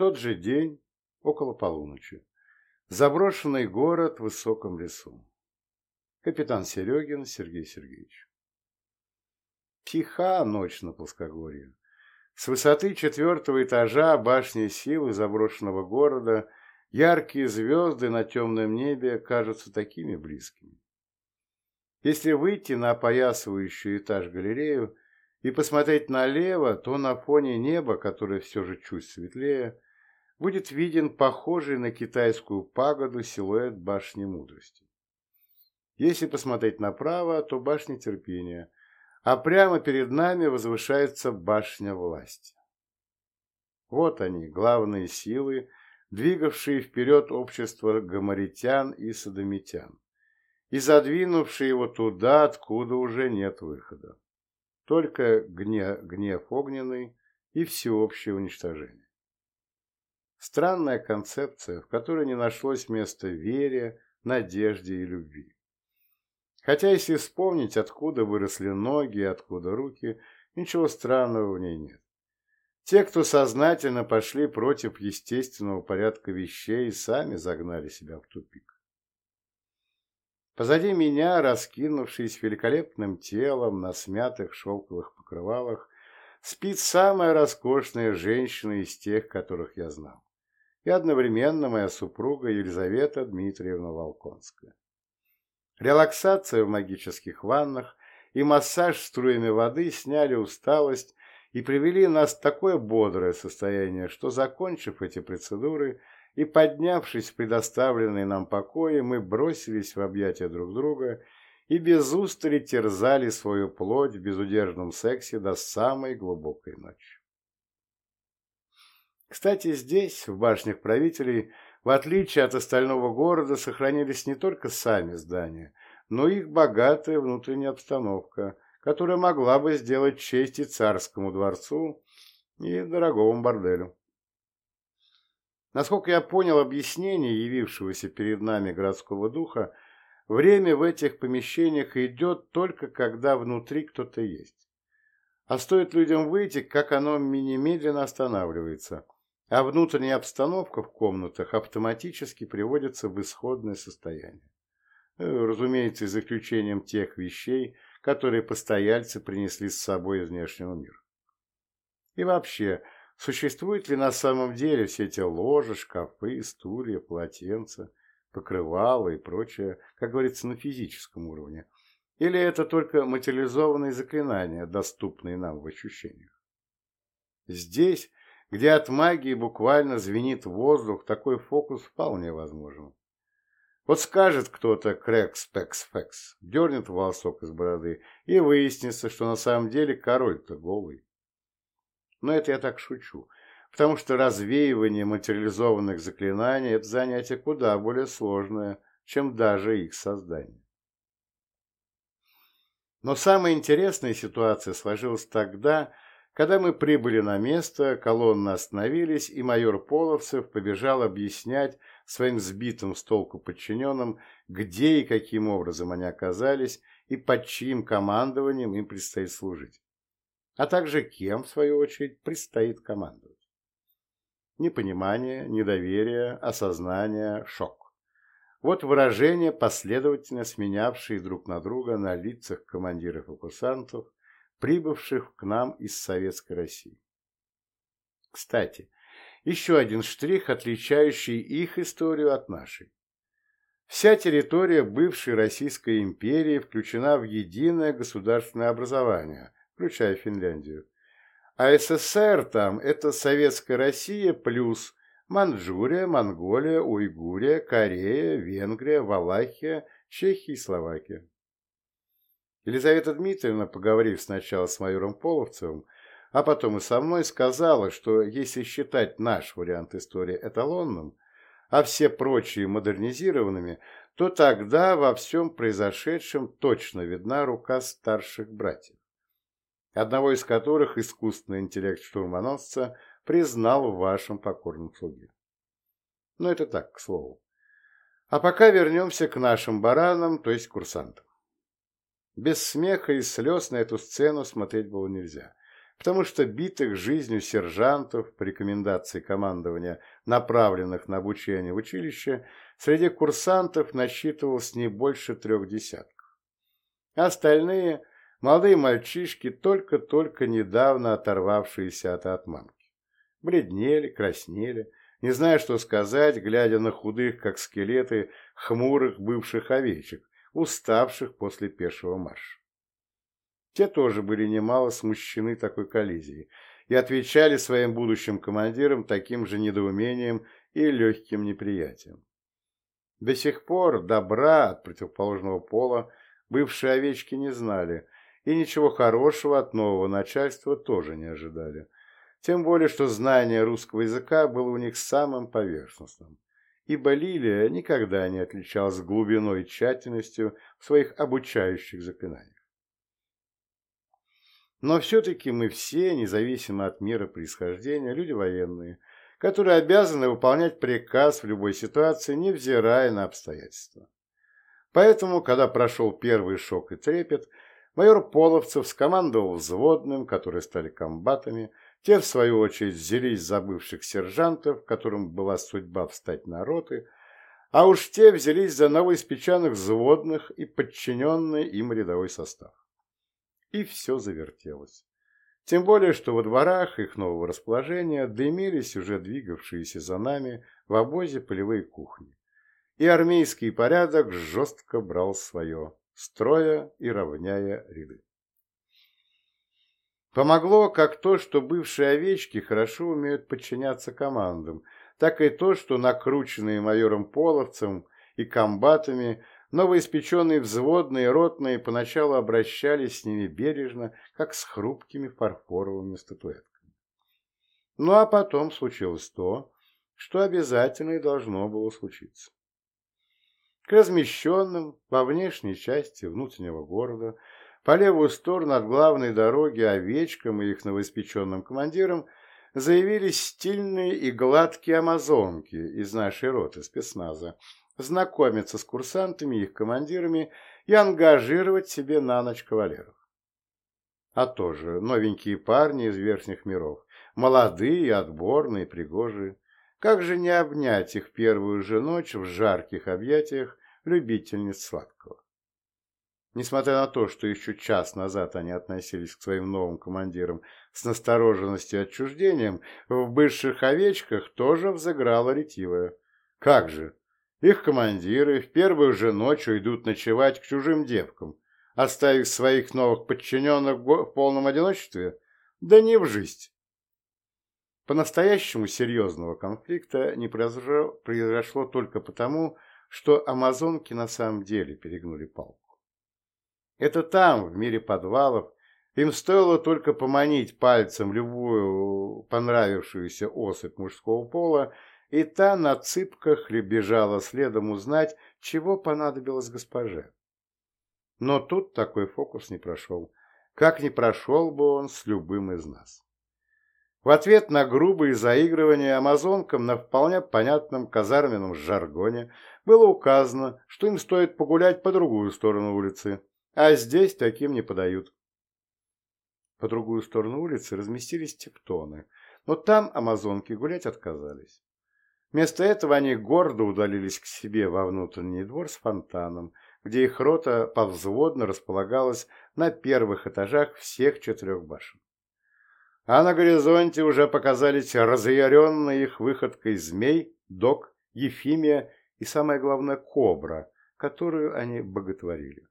тот же день, около полуночи. Заброшенный город в высоком лесу. Капитан Серегин Сергей Сергеевич. Тиха ночь на плоскогорье. С высоты четвертого этажа башни силы заброшенного города яркие звезды на темном небе кажутся такими близкими. Если выйти на опоясывающую этаж галерею и посмотреть налево, то на фоне неба, которое все же чуть светлее, будет виден похожий на китайскую пагоду силуэт башни мудрости. Если посмотреть направо, то башня терпения, а прямо перед нами возвышается башня власти. Вот они, главные силы, двигавшие вперед общество гамаритян и садомитян, и задвинувшие его туда, откуда уже нет выхода. Только гнев, гнев огненный и всеобщее уничтожение. Странная концепция, в которой не нашлось места вере, надежде и любви. Хотя, если вспомнить, откуда выросли ноги, откуда руки, ничего странного в ней нет. Те, кто сознательно пошли против естественного порядка вещей, сами загнали себя в тупик. Позади меня, раскинувшись великолепным телом на смятых шелковых покрывалах, спит самая роскошная женщина из тех, которых я знал, и одновременно моя супруга Елизавета Дмитриевна Волконская. Релаксация в магических ваннах и массаж струями воды сняли усталость и привели нас в такое бодрое состояние, что, закончив эти процедуры и поднявшись в предоставленные нам покои, мы бросились в объятия друг друга и без устали терзали свою плоть в безудержном сексе до самой глубокой ночи. Кстати, здесь, в башнях правителей, в отличие от остального города, сохранились не только сами здания, но и их богатая внутренняя обстановка, которая могла бы сделать честь и царскому дворцу, и дорогому борделю. Насколько я понял объяснение явившегося перед нами городского духа, время в этих помещениях идет только когда внутри кто-то есть. А стоит людям выйти, как оно немедленно останавливается – а внутренняя обстановка в комнатах автоматически приводится в исходное состояние. Э, разумеется, за исключением тех вещей, которые постояльцы принесли с собой из внешнего мира. И вообще, существуют ли на самом деле все эти ложи, шкафы, стулья, полотенца, покрывала и прочее, как говорится, на физическом уровне? Или это только материализованные заклинания, доступные нам в ощущениях? Здесь где от магии буквально звенит воздух, такой фокус вполне возможен. Вот скажет кто-то «крекс-пекс-фекс», дернет волосок из бороды, и выяснится, что на самом деле король-то голый. Но это я так шучу, потому что развеивание материализованных заклинаний – это занятие куда более сложное, чем даже их создание. Но самая интересная ситуация сложилась тогда, когда мы прибыли на место, колонны остановились, и майор Половцев побежал объяснять своим сбитым с толку подчиненным, где и каким образом они оказались и под чьим командованием им предстоит служить, а также кем, в свою очередь, предстоит командовать. Непонимание, недоверие, осознание, шок. Вот выражения, последовательно сменявшие друг на друга на лицах командиров и курсантов, прибывших к нам из Советской России. Кстати, еще один штрих, отличающий их историю от нашей. Вся территория бывшей Российской империи включена в единое государственное образование, включая Финляндию. А СССР там – это Советская Россия плюс Манчжурия, Монголия, Уйгурия, Корея, Венгрия, Валахия, Чехия и Словакия. Елизавета Дмитриевна, поговорив сначала с майором Половцевым, а потом и со мной, сказала, что если считать наш вариант истории эталонным, а все прочие модернизированными, то тогда во всем произошедшем точно видна рука старших братьев, одного из которых искусственный интеллект штурмоносца признал в вашем покорном слуге. Но это так, к слову. А пока вернемся к нашим баранам, то есть курсантам. Без смеха и слез на эту сцену смотреть было нельзя, потому что битых жизнью сержантов по рекомендации командования, направленных на обучение в училище, среди курсантов насчитывалось не больше трех десятков. Остальные – молодые мальчишки, только-только недавно оторвавшиеся от отманки. Бледнели, краснели, не зная, что сказать, глядя на худых, как скелеты, хмурых бывших овечек, уставших после пешего марша. Те тоже были немало смущены такой коллизией и отвечали своим будущим командирам таким же недоумением и легким неприятием. До сих пор добра от противоположного пола бывшие овечки не знали, и ничего хорошего от нового начальства тоже не ожидали. Тем более, что знание русского языка было у них самым поверхностным, ибо Лилия никогда не отличалась глубиной и тщательностью в своих обучающих заклинаниях. Но все-таки мы все, независимо от мира происхождения, люди военные, которые обязаны выполнять приказ в любой ситуации, невзирая на обстоятельства. Поэтому, когда прошел первый шок и трепет, майор Половцев скомандовал взводным, которые стали комбатами, те, в свою очередь, взялись за бывших сержантов, которым была судьба встать на роты, а уж те взялись за новоиспеченных взводных и подчиненный им рядовой состав и все завертелось. Тем более, что во дворах их нового расположения дымились уже двигавшиеся за нами в обозе полевые кухни. И армейский порядок жестко брал свое, строя и равняя ряды. Помогло как то, что бывшие овечки хорошо умеют подчиняться командам, так и то, что накрученные майором Половцем и комбатами Новоиспеченные взводные и ротные поначалу обращались с ними бережно, как с хрупкими фарфоровыми статуэтками. Ну а потом случилось то, что обязательно и должно было случиться. К размещенным во внешней части внутреннего города по левую сторону от главной дороги овечкам и их новоиспеченным командирам заявились стильные и гладкие амазонки из нашей роты спецназа, знакомиться с курсантами и их командирами и ангажировать себе на ночь кавалеров. А тоже новенькие парни из верхних миров, молодые, отборные, пригожие. Как же не обнять их первую же ночь в жарких объятиях любительниц сладкого? Несмотря на то, что еще час назад они относились к своим новым командирам с настороженностью и отчуждением, в бывших овечках тоже взыграла ретивая. Как же, их командиры в первую же ночь уйдут ночевать к чужим девкам, оставив своих новых подчиненных в полном одиночестве? Да не в жизнь. По-настоящему серьезного конфликта не произошло, произошло только потому, что амазонки на самом деле перегнули палку. Это там, в мире подвалов, им стоило только поманить пальцем любую понравившуюся особь мужского пола, и та на цыпках бежала следом узнать, чего понадобилось госпоже. Но тут такой фокус не прошел, как не прошел бы он с любым из нас. В ответ на грубые заигрывания амазонкам на вполне понятном казарменном жаргоне было указано, что им стоит погулять по другую сторону улицы, а здесь таким не подают. По другую сторону улицы разместились тектоны, но там амазонки гулять отказались. Вместо этого они гордо удалились к себе во внутренний двор с фонтаном, где их рота повзводно располагалась на первых этажах всех четырех башен. А на горизонте уже показались разъяренные их выходкой змей, док, Ефимия и, самое главное, кобра, которую они боготворили.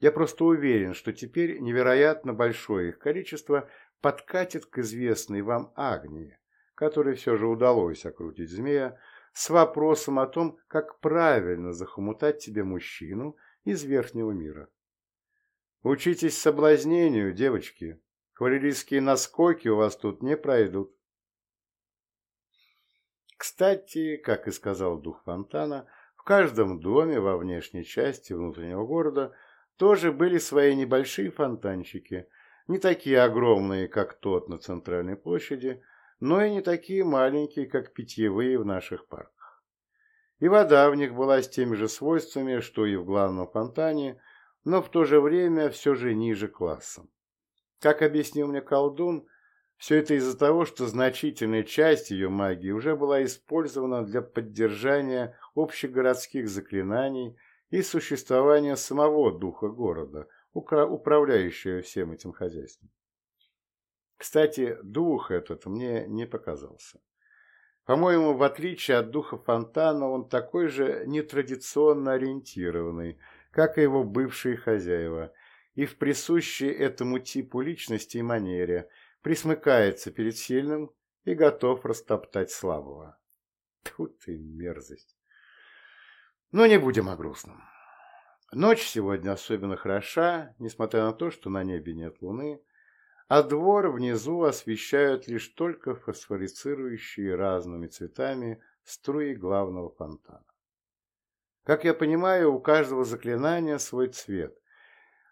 Я просто уверен, что теперь невероятно большое их количество подкатит к известной вам Агнии, которой все же удалось окрутить змея, с вопросом о том, как правильно захомутать тебе мужчину из верхнего мира. Учитесь соблазнению, девочки. Кавалерийские наскоки у вас тут не пройдут. Кстати, как и сказал дух фонтана, в каждом доме во внешней части внутреннего города тоже были свои небольшие фонтанчики, не такие огромные, как тот на центральной площади, но и не такие маленькие, как питьевые в наших парках. И вода в них была с теми же свойствами, что и в главном фонтане, но в то же время все же ниже классом. Как объяснил мне колдун, все это из-за того, что значительная часть ее магии уже была использована для поддержания общегородских заклинаний и существования самого духа города, управляющего всем этим хозяйством. Кстати, дух этот мне не показался. По-моему, в отличие от духа фонтана, он такой же нетрадиционно ориентированный, как и его бывшие хозяева, и в присущей этому типу личности и манере присмыкается перед сильным и готов растоптать слабого. Тут и мерзость. Но не будем о грустном. Ночь сегодня особенно хороша, несмотря на то, что на небе нет луны, а двор внизу освещают лишь только фосфорицирующие разными цветами струи главного фонтана. Как я понимаю, у каждого заклинания свой цвет,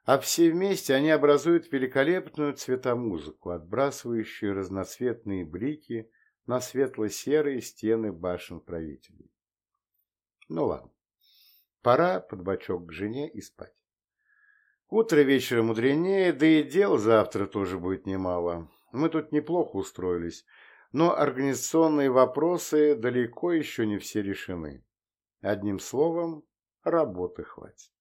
а все вместе они образуют великолепную цветомузыку, отбрасывающую разноцветные блики на светло-серые стены башен правителей. Ну ладно, пора под бочок к жене и спать. Утро вечера мудренее, да и дел завтра тоже будет немало. Мы тут неплохо устроились, но организационные вопросы далеко еще не все решены. Одним словом, работы хватит.